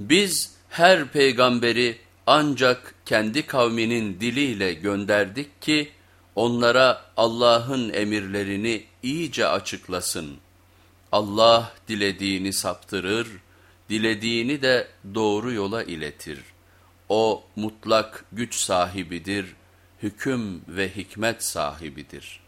Biz her peygamberi ancak kendi kavminin diliyle gönderdik ki onlara Allah'ın emirlerini iyice açıklasın. Allah dilediğini saptırır, dilediğini de doğru yola iletir. O mutlak güç sahibidir, hüküm ve hikmet sahibidir.''